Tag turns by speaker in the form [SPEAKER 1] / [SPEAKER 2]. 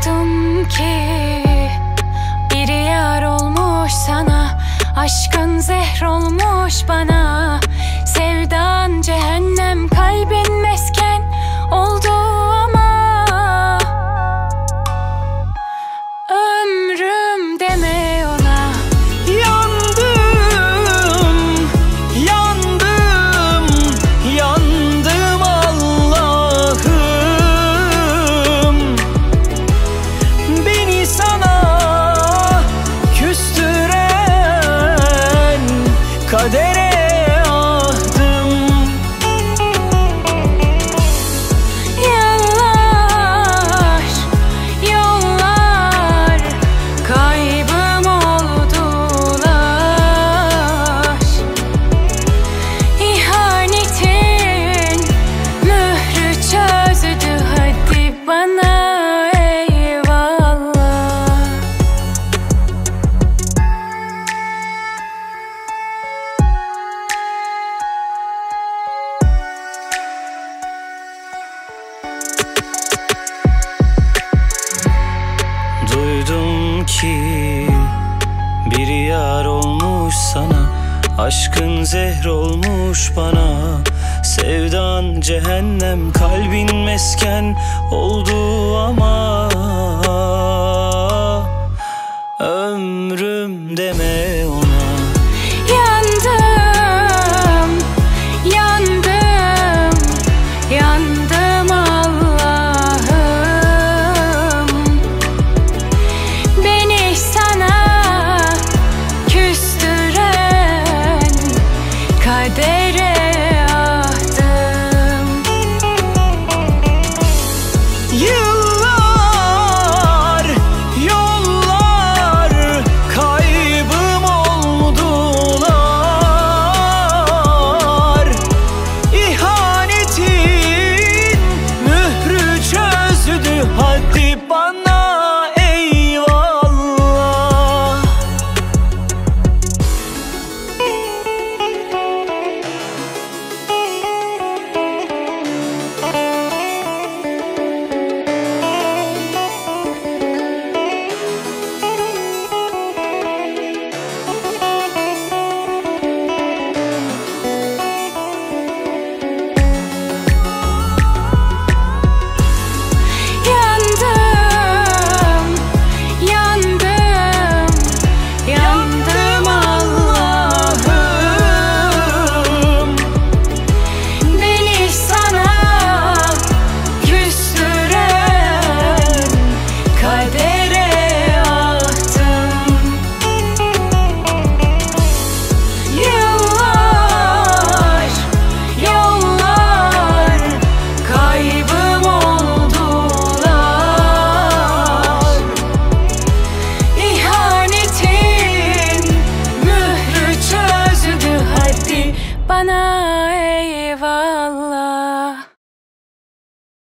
[SPEAKER 1] Şaşırdım ki. Bir yar olmuş sana Aşkın zehr olmuş.
[SPEAKER 2] Ki. Bir yar olmuş sana Aşkın zehr olmuş bana. Sevdan cehennem kalbin mesken oldu ama